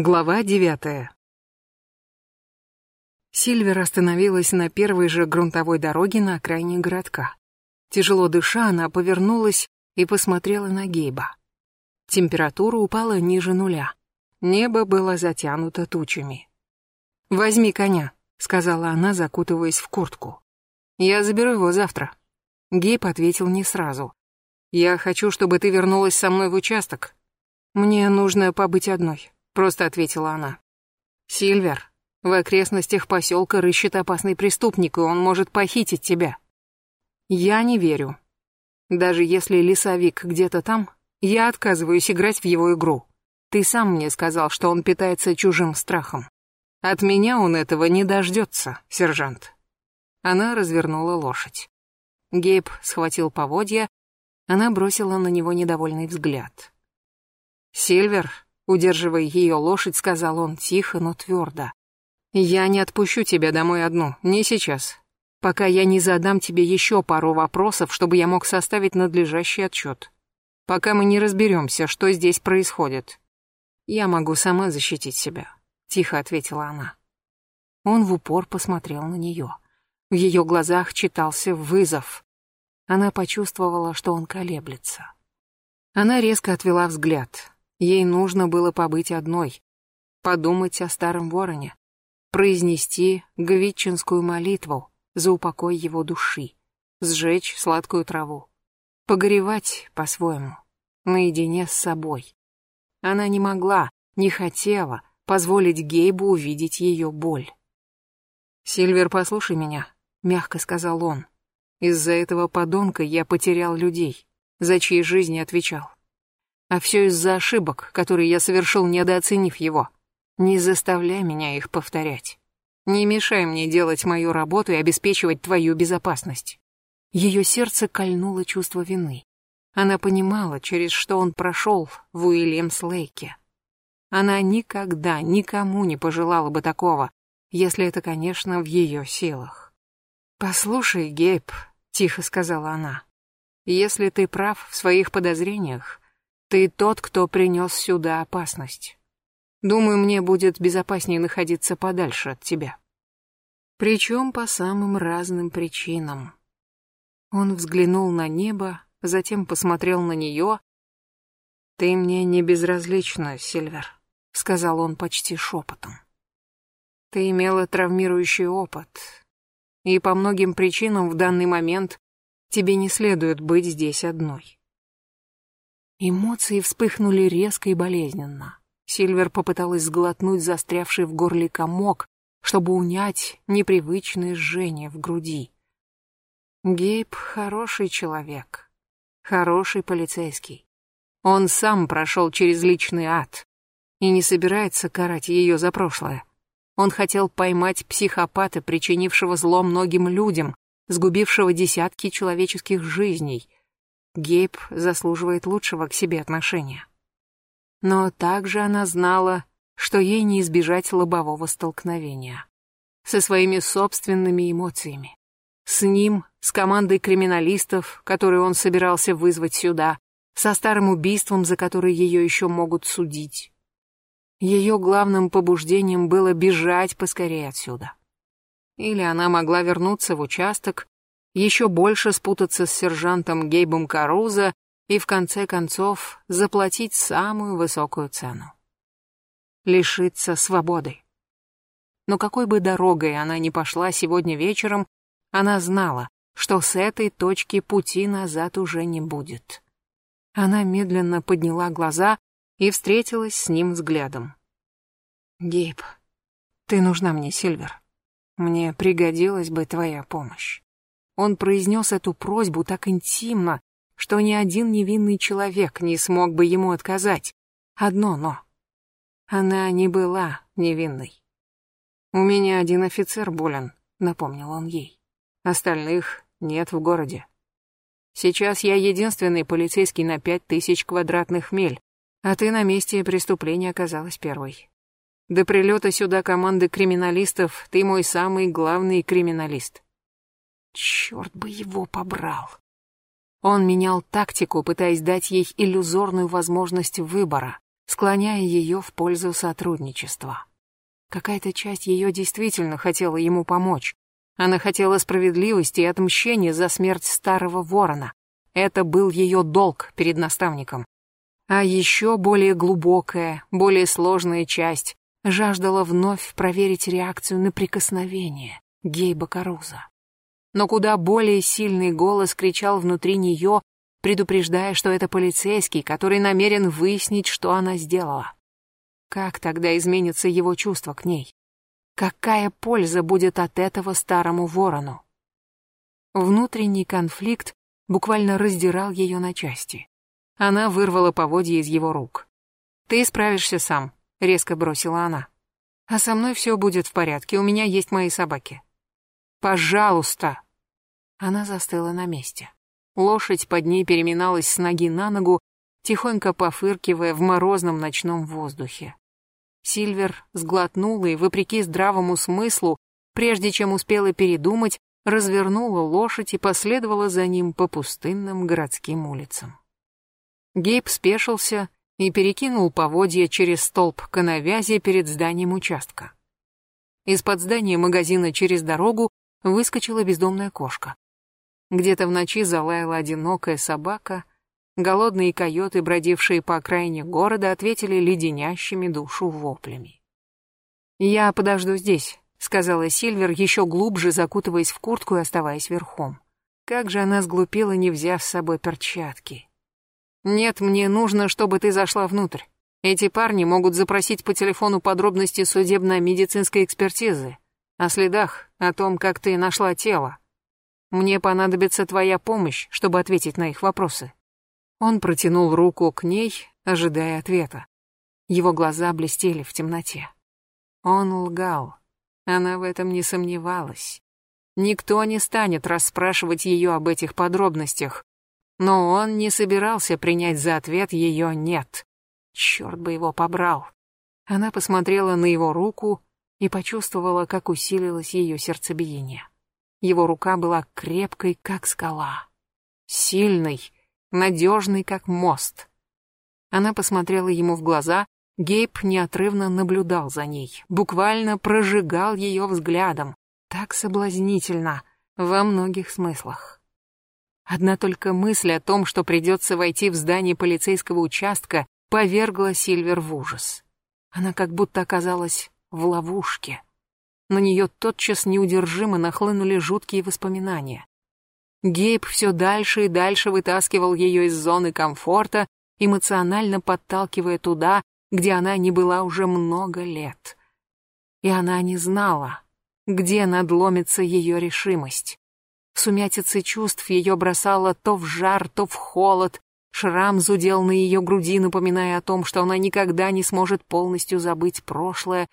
Глава девятая. Сильвер остановилась на первой же грунтовой дороге на окраине городка. Тяжело дыша, она повернулась и посмотрела на Гейба. Температура упала ниже нуля. Небо было затянуто тучами. «Возьми коня», — сказала она, закутываясь в куртку. «Я заберу его завтра». Гейб ответил не сразу. «Я хочу, чтобы ты вернулась со мной в участок. Мне нужно побыть одной просто ответила она. Сильвер, в окрестностях поселка рыщет опасный преступник, и он может похитить тебя. Я не верю. Даже если лесовик где-то там, я отказываюсь играть в его игру. Ты сам мне сказал, что он питается чужим страхом. От меня он этого не дождется, сержант. Она развернула лошадь. Гейб схватил поводья, она бросила на него недовольный взгляд. «Сильвер, Удерживая ее лошадь, сказал он тихо, но твердо. «Я не отпущу тебя домой одну, не сейчас. Пока я не задам тебе еще пару вопросов, чтобы я мог составить надлежащий отчет. Пока мы не разберемся, что здесь происходит. Я могу сама защитить себя», — тихо ответила она. Он в упор посмотрел на нее. В ее глазах читался вызов. Она почувствовала, что он колеблется. Она резко отвела взгляд. Ей нужно было побыть одной, подумать о старом вороне, произнести гвитчинскую молитву за упокой его души, сжечь сладкую траву, погоревать по-своему, наедине с собой. Она не могла, не хотела позволить Гейбу увидеть ее боль. «Сильвер, послушай меня», — мягко сказал он. «Из-за этого подонка я потерял людей, за чьи жизни отвечал. А все из-за ошибок, которые я совершил, недооценив его. Не заставляй меня их повторять. Не мешай мне делать мою работу и обеспечивать твою безопасность. Ее сердце кольнуло чувство вины. Она понимала, через что он прошел в Уильямс-Лейке. Она никогда никому не пожелала бы такого, если это, конечно, в ее силах. «Послушай, Гейб», — тихо сказала она, — «если ты прав в своих подозрениях, ты тот, кто принес сюда опасность. Думаю, мне будет безопаснее находиться подальше от тебя. Причем по самым разным причинам. Он взглянул на небо, затем посмотрел на нее. «Ты мне не безразлична, Сильвер», — сказал он почти шепотом. «Ты имела травмирующий опыт, и по многим причинам в данный момент тебе не следует быть здесь одной. Эмоции вспыхнули резко и болезненно. Сильвер попыталась сглотнуть застрявший в горле комок, чтобы унять непривычное жжение в груди. Гейб хороший человек, хороший полицейский. Он сам прошел через личный ад и не собирается карать ее за прошлое. Он хотел поймать психопата, причинившего зло многим людям, сгубившего десятки человеческих жизней — Гейб заслуживает лучшего к себе отношения. Но также она знала, что ей не избежать лобового столкновения. Со своими собственными эмоциями. С ним, с командой криминалистов, которые он собирался вызвать сюда, со старым убийством, за которое ее еще могут судить. Ее главным побуждением было бежать поскорее отсюда. Или она могла вернуться в участок еще больше спутаться с сержантом Гейбом Каруза и в конце концов заплатить самую высокую цену. Лишиться свободы. Но какой бы дорогой она ни пошла сегодня вечером, она знала, что с этой точки пути назад уже не будет. Она медленно подняла глаза и встретилась с ним взглядом. «Гейб, ты нужна мне, Сильвер. Мне пригодилась бы твоя помощь». Он произнес эту просьбу так интимно, что ни один невинный человек не смог бы ему отказать. Одно но. Она не была невинной. «У меня один офицер болен», — напомнил он ей. «Остальных нет в городе. Сейчас я единственный полицейский на пять тысяч квадратных миль, а ты на месте преступления оказалась первой. До прилета сюда команды криминалистов ты мой самый главный криминалист. Черт бы его побрал. Он менял тактику, пытаясь дать ей иллюзорную возможность выбора, склоняя ее в пользу сотрудничества. Какая-то часть ее действительно хотела ему помочь. Она хотела справедливости и отмщения за смерть старого ворона. Это был ее долг перед наставником. А еще более глубокая, более сложная часть жаждала вновь проверить реакцию на прикосновение Гейба Каруза. Но куда более сильный голос кричал внутри нее, предупреждая, что это полицейский, который намерен выяснить, что она сделала. Как тогда изменится его чувство к ней? Какая польза будет от этого старому ворону? Внутренний конфликт буквально раздирал ее на части. Она вырвала поводья из его рук. «Ты справишься сам», — резко бросила она. «А со мной все будет в порядке, у меня есть мои собаки». «Пожалуйста!» Она застыла на месте. Лошадь под ней переминалась с ноги на ногу, тихонько пофыркивая в морозном ночном воздухе. Сильвер сглотнула и, вопреки здравому смыслу, прежде чем успела передумать, развернула лошадь и последовала за ним по пустынным городским улицам. Гейб спешился и перекинул поводья через столб коновязи перед зданием участка. Из-под здания магазина через дорогу выскочила бездомная кошка. Где-то в ночи залаяла одинокая собака, голодные койоты, бродившие по окраине города, ответили леденящими душу воплями. «Я подожду здесь», — сказала Сильвер, еще глубже закутываясь в куртку и оставаясь верхом. Как же она сглупила, не взяв с собой перчатки. «Нет, мне нужно, чтобы ты зашла внутрь. Эти парни могут запросить по телефону подробности судебно-медицинской экспертизы, о следах, о том, как ты нашла тело. Мне понадобится твоя помощь, чтобы ответить на их вопросы». Он протянул руку к ней, ожидая ответа. Его глаза блестели в темноте. Он лгал. Она в этом не сомневалась. Никто не станет расспрашивать ее об этих подробностях, но он не собирался принять за ответ ее «нет». Черт бы его побрал. Она посмотрела на его руку и почувствовала, как усилилось ее сердцебиение. Его рука была крепкой, как скала. Сильной, надежной, как мост. Она посмотрела ему в глаза, Гейб неотрывно наблюдал за ней, буквально прожигал ее взглядом. Так соблазнительно, во многих смыслах. Одна только мысль о том, что придется войти в здание полицейского участка, повергла Сильвер в ужас. Она как будто оказалась в ловушке. На нее тотчас неудержимо нахлынули жуткие воспоминания. Гейб все дальше и дальше вытаскивал ее из зоны комфорта, эмоционально подталкивая туда, где она не была уже много лет. И она не знала, где надломится ее решимость. В чувств ее бросало то в жар, то в холод. Шрам зудел на ее груди, напоминая о том, что она никогда не сможет полностью забыть прошлое,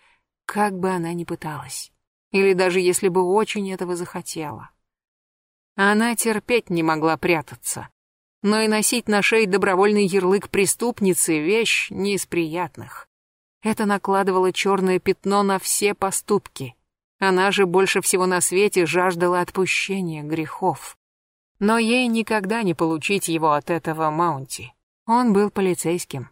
как бы она ни пыталась. Или даже если бы очень этого захотела. Она терпеть не могла прятаться. Но и носить на шее добровольный ярлык преступницы — вещь не из приятных. Это накладывало черное пятно на все поступки. Она же больше всего на свете жаждала отпущения грехов. Но ей никогда не получить его от этого Маунти. Он был полицейским.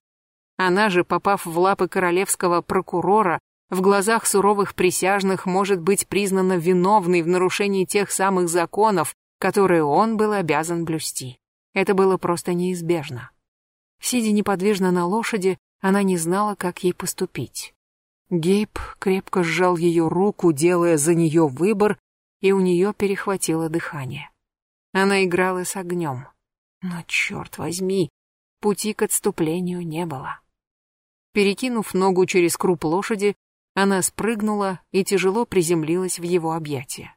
Она же, попав в лапы королевского прокурора, в глазах суровых присяжных может быть признана виновной в нарушении тех самых законов, которые он был обязан блюсти. Это было просто неизбежно. Сидя неподвижно на лошади, она не знала, как ей поступить. Гейб крепко сжал ее руку, делая за нее выбор, и у нее перехватило дыхание. Она играла с огнем. Но, черт возьми, пути к отступлению не было. Перекинув ногу через круп лошади, она спрыгнула и тяжело приземлилась в его объятия.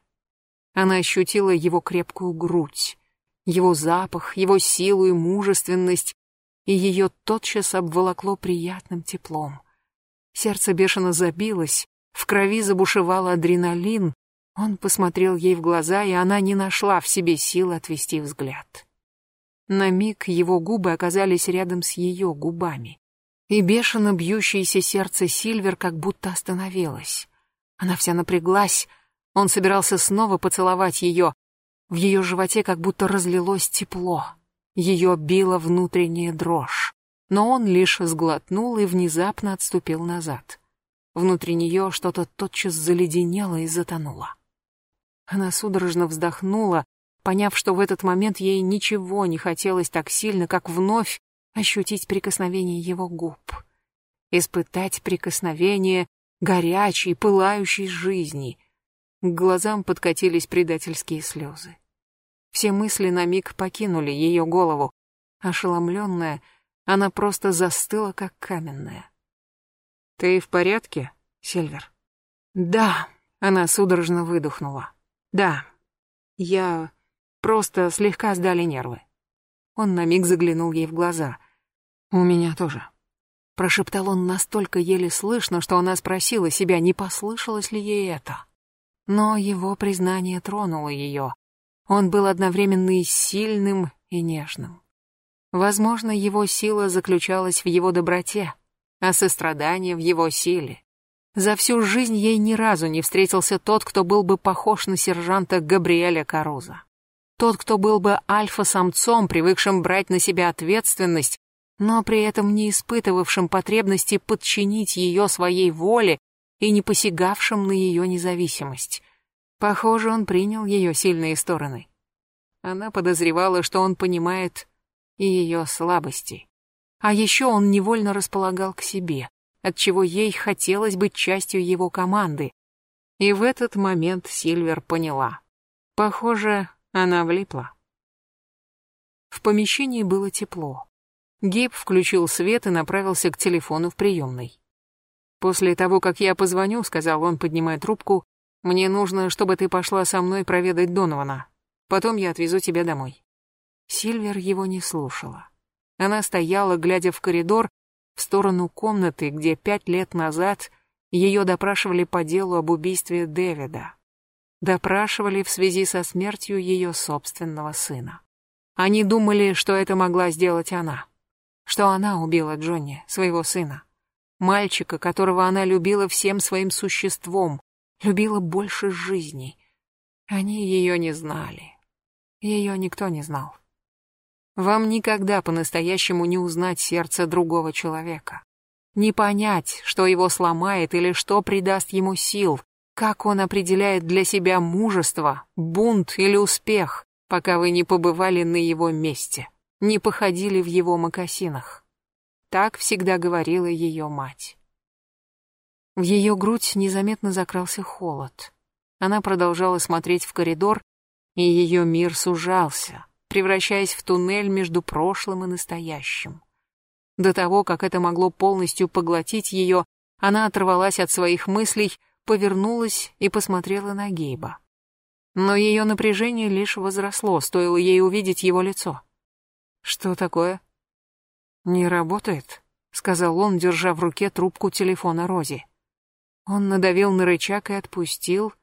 Она ощутила его крепкую грудь, его запах, его силу и мужественность, и ее тотчас обволокло приятным теплом. Сердце бешено забилось, в крови забушевал адреналин. Он посмотрел ей в глаза, и она не нашла в себе сил отвести взгляд. На миг его губы оказались рядом с ее губами. И бешено бьющееся сердце Сильвер как будто остановилось. Она вся напряглась, он собирался снова поцеловать ее. В ее животе как будто разлилось тепло. Ее била внутренняя дрожь. но он лишь сглотнул и внезапно отступил назад. Внутри нее что-то тотчас заледенело и затонуло. Она судорожно вздохнула, поняв, что в этот момент ей ничего не хотелось так сильно, как вновь ощутить прикосновение его губ. Испытать прикосновение горячей, пылающей жизни. К глазам подкатились предательские слезы. Все мысли на миг покинули ее голову. Ошеломленная, она просто застыла, как каменная. «Ты в порядке, Сильвер?» «Да», — она судорожно выдохнула. «Да, я... просто слегка сдали нервы». Он на миг заглянул ей в глаза. «У меня тоже». Прошептал он настолько еле слышно, что она спросила себя, не послышалось ли ей это. Но его признание тронуло ее. Он был одновременно и сильным, и нежным. Возможно, его сила заключалась в его доброте, а сострадание в его силе. За всю жизнь ей ни разу не встретился тот, кто был бы похож на сержанта Габриэля Каруза. Тот, кто был бы альфа-самцом, привыкшим брать на себя ответственность, но при этом не испытывавшим потребности подчинить ее своей воле и не посягавшим на ее независимость. Похоже, он принял ее сильные стороны. Она подозревала, что он понимает и ее слабости. А еще он невольно располагал к себе, отчего ей хотелось быть частью его команды. И в этот момент Сильвер поняла. Похоже, она влипла. В помещении было тепло. Гейб включил свет и направился к телефону в приемной. «После того, как я позвоню», — сказал он, поднимая трубку, «мне нужно, чтобы ты пошла со мной проведать Донована. Потом я отвезу тебя домой». Сильвер его не слушала. Она стояла, глядя в коридор, в сторону комнаты, где пять лет назад ее допрашивали по делу об убийстве Дэвида. Допрашивали в связи со смертью ее собственного сына. Они думали, что это могла сделать она. Что она убила Джонни, своего сына. Мальчика, которого она любила всем своим существом, любила больше жизни. Они ее не знали. Ее никто не знал. Вам никогда по-настоящему не узнать сердце другого человека. Не понять, что его сломает или что придаст ему сил, как он определяет для себя мужество, бунт или успех, пока вы не побывали на его месте, не походили в его мокасинах. Так всегда говорила ее мать. В ее грудь незаметно закрался холод. Она продолжала смотреть в коридор, и ее мир сужался, превращаясь в туннель между прошлым и настоящим. До того, как это могло полностью поглотить ее, она оторвалась от своих мыслей, повернулась и посмотрела на Гейба. Но ее напряжение лишь возросло, стоило ей увидеть его лицо. «Что такое?» «Не работает», — сказал он, держа в руке трубку телефона Рози. Он надавил на рычаг и отпустил.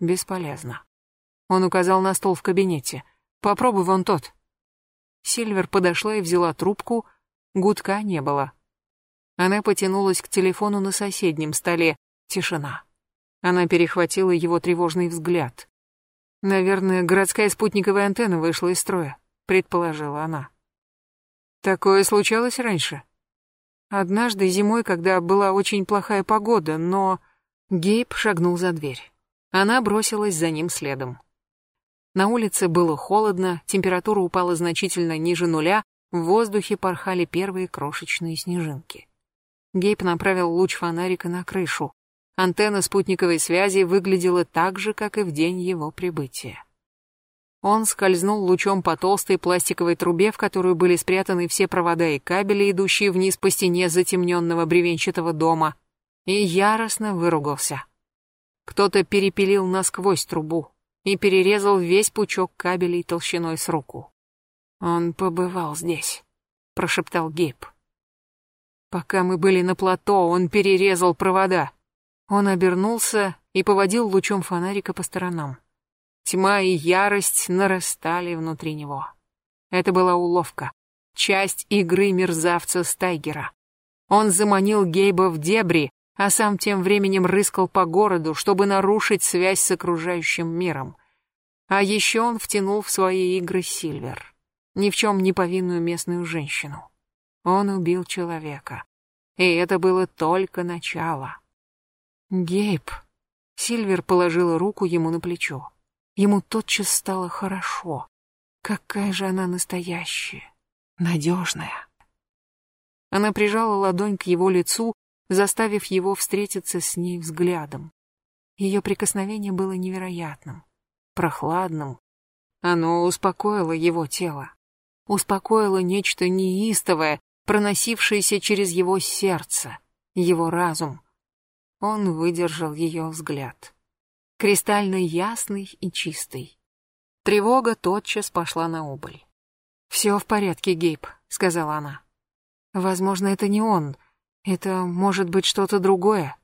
Бесполезно. Он указал на стол в кабинете — Попробуй вон тот. Сильвер подошла и взяла трубку, гудка не было. Она потянулась к телефону на соседнем столе. Тишина. Она перехватила его тревожный взгляд. Наверное, городская спутниковая антенна вышла из строя, предположила она. Такое случалось раньше. Однажды зимой, когда была очень плохая погода, но... Гейб шагнул за дверь. Она бросилась за ним следом. На улице было холодно, температура упала значительно ниже нуля, в воздухе порхали первые крошечные снежинки. Гейб направил луч фонарика на крышу. Антенна спутниковой связи выглядела так же, как и в день его прибытия. Он скользнул лучом по толстой пластиковой трубе, в которую были спрятаны все провода и кабели, идущие вниз по стене затемненного бревенчатого дома, и яростно выругался. Кто-то перепилил насквозь трубу, и перерезал весь пучок кабелей толщиной с руку. «Он побывал здесь», — прошептал Гейб. «Пока мы были на плато, он перерезал провода». Он обернулся и поводил лучом фонарика по сторонам. Тьма и ярость нарастали внутри него. Это была уловка, часть игры мерзавца Стайгера. Он заманил Гейба в дебри, а сам тем временем рыскал по городу, чтобы нарушить связь с окружающим миром. А еще он втянул в свои игры Сильвер, ни в чем не повинную местную женщину. Он убил человека. И это было только начало. Гейб. Сильвер положила руку ему на плечо. Ему тотчас стало хорошо. Какая же она настоящая, надежная. Она прижала ладонь к его лицу, заставив его встретиться с ней взглядом. Ее прикосновение было невероятным, прохладным. Оно успокоило его тело. Успокоило нечто неистовое, проносившееся через его сердце, его разум. Он выдержал ее взгляд. Кристально ясный и чистый. Тревога тотчас пошла на убыль. «Все в порядке, Гейб», — сказала она. «Возможно, это не он. Это может быть что-то другое».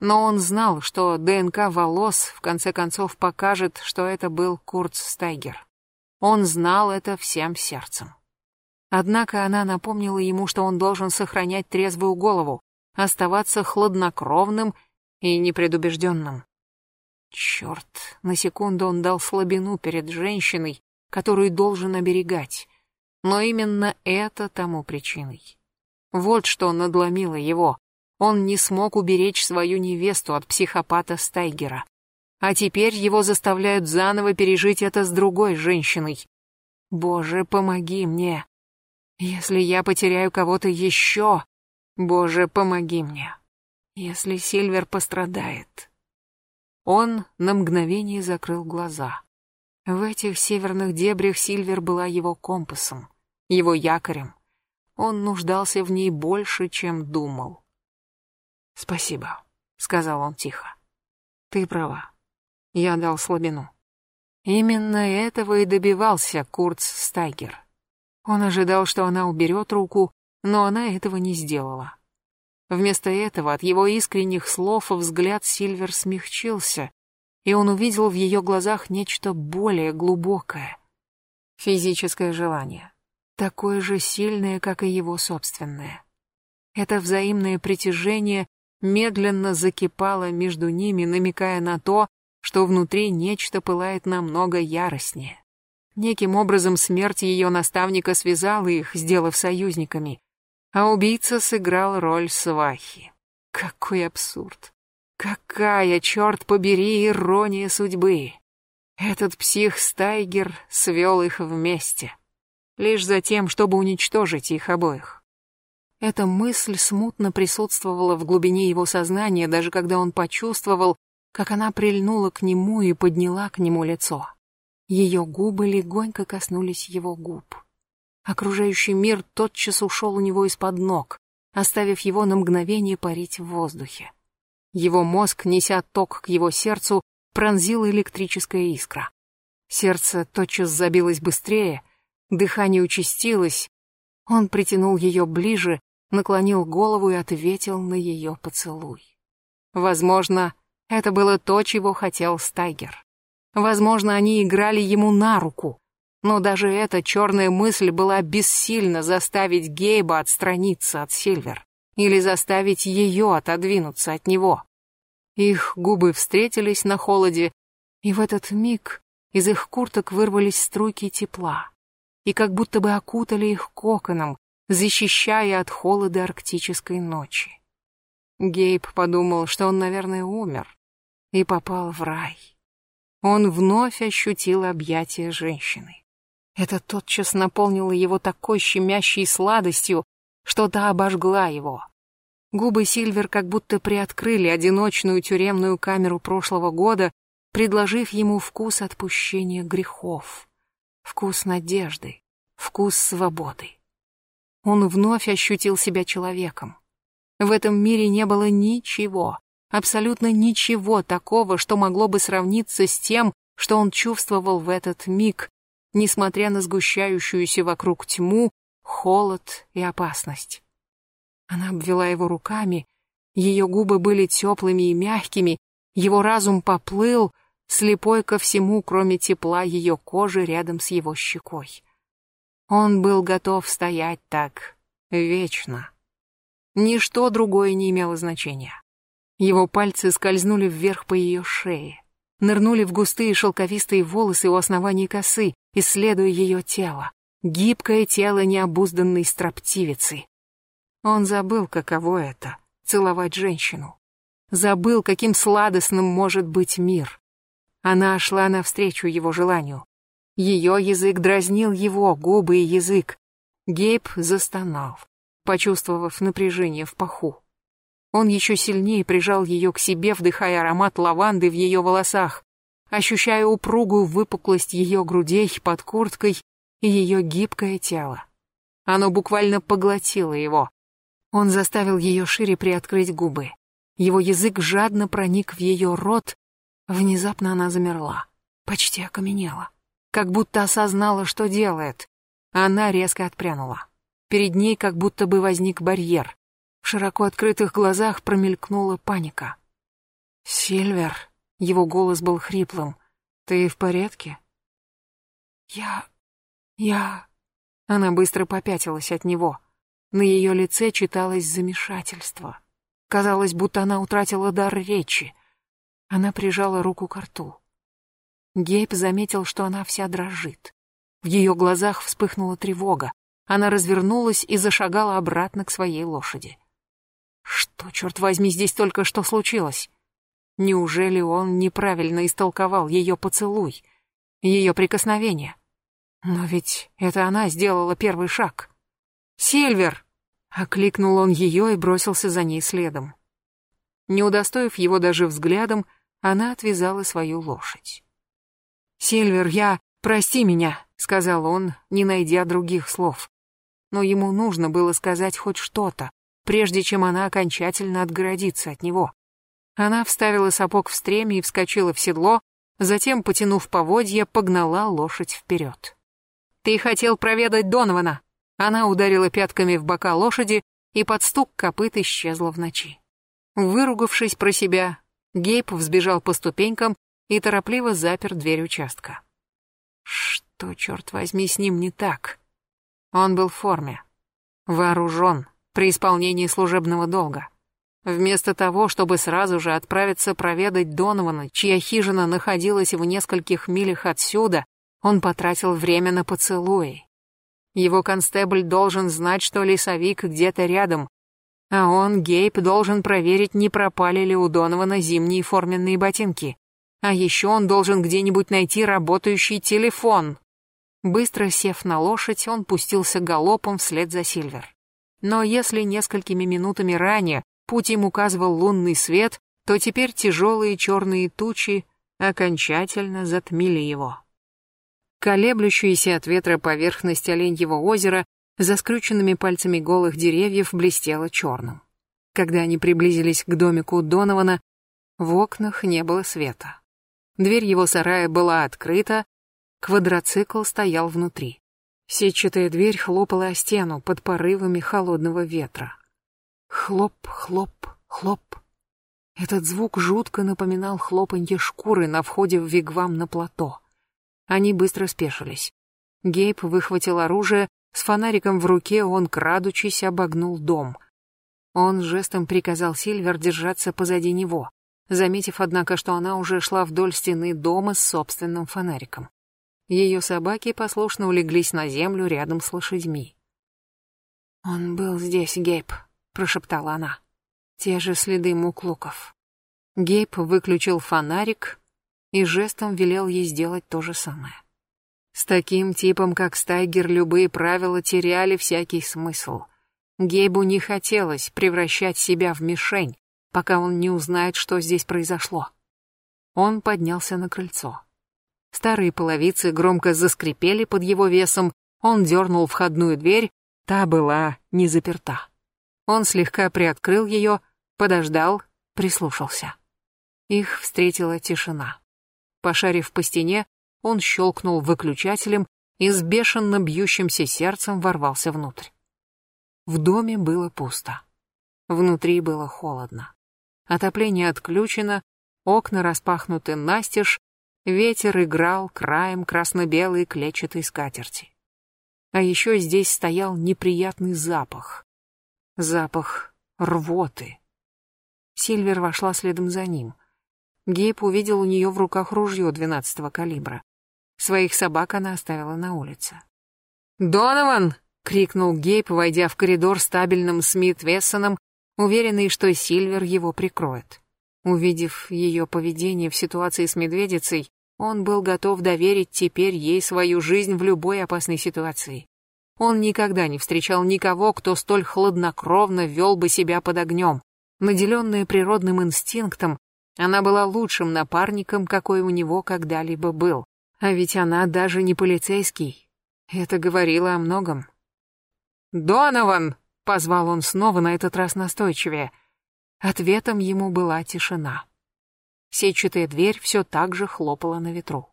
Но он знал, что ДНК волос в конце концов покажет, что это был Курц Стайгер. Он знал это всем сердцем. Однако она напомнила ему, что он должен сохранять трезвую голову, оставаться хладнокровным и непредубежденным. Черт, на секунду он дал слабину перед женщиной, которую должен оберегать. Но именно это тому причиной. Вот что надломило его. Он не смог уберечь свою невесту от психопата Стайгера. А теперь его заставляют заново пережить это с другой женщиной. Боже, помоги мне. Если я потеряю кого-то еще, Боже, помоги мне. Если Сильвер пострадает. Он на мгновение закрыл глаза. В этих северных дебрях Сильвер была его компасом, его якорем. Он нуждался в ней больше, чем думал. «Спасибо», — сказал он тихо. «Ты права. Я дал слабину». Именно этого и добивался Курц Стайгер. Он ожидал, что она уберет руку, но она этого не сделала. Вместо этого от его искренних слов взгляд Сильвер смягчился, и он увидел в ее глазах нечто более глубокое. Физическое желание, такое же сильное, как и его собственное. Это взаимное притяжение медленно закипало между ними, намекая на то, что внутри нечто пылает намного яростнее. Неким образом смерть ее наставника связала их, сделав союзниками, а убийца сыграл роль свахи. Какой абсурд. Какая, черт побери, ирония судьбы. Этот псих Стайгер свел их вместе. Лишь за тем, чтобы уничтожить их обоих. Эта мысль смутно присутствовала в глубине его сознания, даже когда он почувствовал, как она прильнула к нему и подняла к нему лицо. Ее губы легонько коснулись его губ. Окружающий мир тотчас ушел у него из-под ног, оставив его на мгновение парить в воздухе. Его мозг, неся ток к его сердцу, пронзила электрическая искра. Сердце тотчас забилось быстрее, дыхание участилось. Он притянул ее ближе, наклонил голову и ответил на ее поцелуй. Возможно, это было то, чего хотел Стайгер. Возможно, они играли ему на руку. Но даже эта черная мысль была бессильна заставить Гейба отстраниться от Сильвер или заставить ее отодвинуться от него. Их губы встретились на холоде, и в этот миг из их курток вырвались струйки тепла и как будто бы окутали их коконом, защищая от холода арктической ночи. Гейб подумал, что он, наверное, умер и попал в рай. Он вновь ощутил объятия женщины. Это тотчас наполнило его такой щемящей сладостью, что та обожгла его. Губы Сильвер как будто приоткрыли одиночную тюремную камеру прошлого года, предложив ему вкус отпущения грехов, вкус надежды, вкус свободы. Он вновь ощутил себя человеком. В этом мире не было ничего, абсолютно ничего такого, что могло бы сравниться с тем, что он чувствовал в этот миг, несмотря на сгущающуюся вокруг тьму, холод и опасность. Она обвела его руками, ее губы были теплыми и мягкими, его разум поплыл, слепой ко всему, кроме тепла ее кожи рядом с его щекой. Он был готов стоять так вечно. Ничто другое не имело значения. Его пальцы скользнули вверх по ее шее нырнули в густые шелковистые волосы у основания косы, исследуя ее тело, гибкое тело необузданной строптивицы. Он забыл, каково это — целовать женщину. Забыл, каким сладостным может быть мир. Она шла навстречу его желанию. Ее язык дразнил его, губы и язык. Гейб застонал, почувствовав напряжение в паху. Он еще сильнее прижал ее к себе, вдыхая аромат лаванды в ее волосах, ощущая упругую выпуклость ее грудей под курткой и ее гибкое тело. Оно буквально поглотило его. Он заставил ее шире приоткрыть губы. Его язык жадно проник в ее рот. Внезапно она замерла, почти окаменела, как будто осознала, что делает. Она резко отпрянула. Перед ней как будто бы возник барьер. В широко открытых глазах промелькнула паника. «Сильвер», — его голос был хриплым, — «ты в порядке?» «Я... я...» Она быстро попятилась от него. На ее лице читалось замешательство. Казалось, будто она утратила дар речи. Она прижала руку к рту. Гейб заметил, что она вся дрожит. В ее глазах вспыхнула тревога. Она развернулась и зашагала обратно к своей лошади. Что, черт возьми, здесь только что случилось? Неужели он неправильно истолковал ее поцелуй, ее прикосновение? Но ведь это она сделала первый шаг. «Сильвер!» — окликнул он ее и бросился за ней следом. Не удостоив его даже взглядом, она отвязала свою лошадь. «Сильвер, я... Прости меня», — сказал он, не найдя других слов. Но ему нужно было сказать хоть что-то, прежде чем она окончательно отгородится от него. Она вставила сапог в стремя и вскочила в седло, затем, потянув поводья, погнала лошадь вперед. «Ты хотел проведать Донована!» Она ударила пятками в бока лошади, и под стук копыт исчезла в ночи. Выругавшись про себя, Гейб взбежал по ступенькам и торопливо запер дверь участка. Что, черт возьми, с ним не так? Он был в форме, вооружен, при исполнении служебного долга. Вместо того, чтобы сразу же отправиться проведать Донована, чья хижина находилась в нескольких милях отсюда, он потратил время на поцелуи. Его констебль должен знать, что лесовик где-то рядом, а он, Гейб, должен проверить, не пропали ли у Донована зимние форменные ботинки. А еще он должен где-нибудь найти работающий телефон. Быстро сев на лошадь, он пустился галопом вслед за Сильвер. Но если несколькими минутами ранее путь им указывал лунный свет, то теперь тяжелые черные тучи окончательно затмили его. Колеблющаяся от ветра поверхность Оленьего озера за скрюченными пальцами голых деревьев блестела черным. Когда они приблизились к домику Донована, в окнах не было света. Дверь его сарая была открыта, квадроцикл стоял внутри. Сетчатая дверь хлопала о стену под порывами холодного ветра. Хлоп, хлоп, хлоп. Этот звук жутко напоминал хлопанье шкуры на входе в вигвам на плато. Они быстро спешились. Гейб выхватил оружие, с фонариком в руке он, крадучись, обогнул дом. Он жестом приказал Сильвер держаться позади него, заметив, однако, что она уже шла вдоль стены дома с собственным фонариком. Ее собаки послушно улеглись на землю рядом с лошадьми. «Он был здесь, Гейб», — прошептала она. «Те же следы муклуков». Гейб выключил фонарик и жестом велел ей сделать то же самое. С таким типом, как Стайгер, любые правила теряли всякий смысл. Гейбу не хотелось превращать себя в мишень, пока он не узнает, что здесь произошло. Он поднялся на крыльцо. Старые половицы громко заскрипели под его весом, он дернул входную дверь, та была не заперта. Он слегка приоткрыл ее, подождал, прислушался. Их встретила тишина. Пошарив по стене, он щелкнул выключателем и с бешено бьющимся сердцем ворвался внутрь. В доме было пусто. Внутри было холодно. Отопление отключено, окна распахнуты настежь, Ветер играл краем красно-белой клетчатой скатерти. А еще здесь стоял неприятный запах. Запах рвоты. Сильвер вошла следом за ним. Гейб увидел у нее в руках ружье двенадцатого калибра. Своих собак она оставила на улице. «Донован!» — крикнул Гейб, войдя в коридор с табельным Смит Вессоном, уверенный, что Сильвер его прикроет. Увидев ее поведение в ситуации с медведицей, он был готов доверить теперь ей свою жизнь в любой опасной ситуации. Он никогда не встречал никого, кто столь хладнокровно вел бы себя под огнем. Наделенная природным инстинктом, она была лучшим напарником, какой у него когда-либо был. А ведь она даже не полицейский. Это говорило о многом. «Донован!» — позвал он снова, на этот раз настойчивее. Ответом ему была тишина. Сетчатая дверь все так же хлопала на ветру.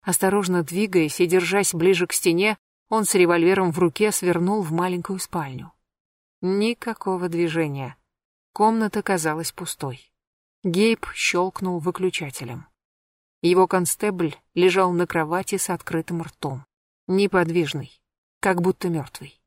Осторожно двигаясь и держась ближе к стене, он с револьвером в руке свернул в маленькую спальню. Никакого движения. Комната казалась пустой. Гейб щелкнул выключателем. Его констебль лежал на кровати с открытым ртом. Неподвижный, как будто мертвый.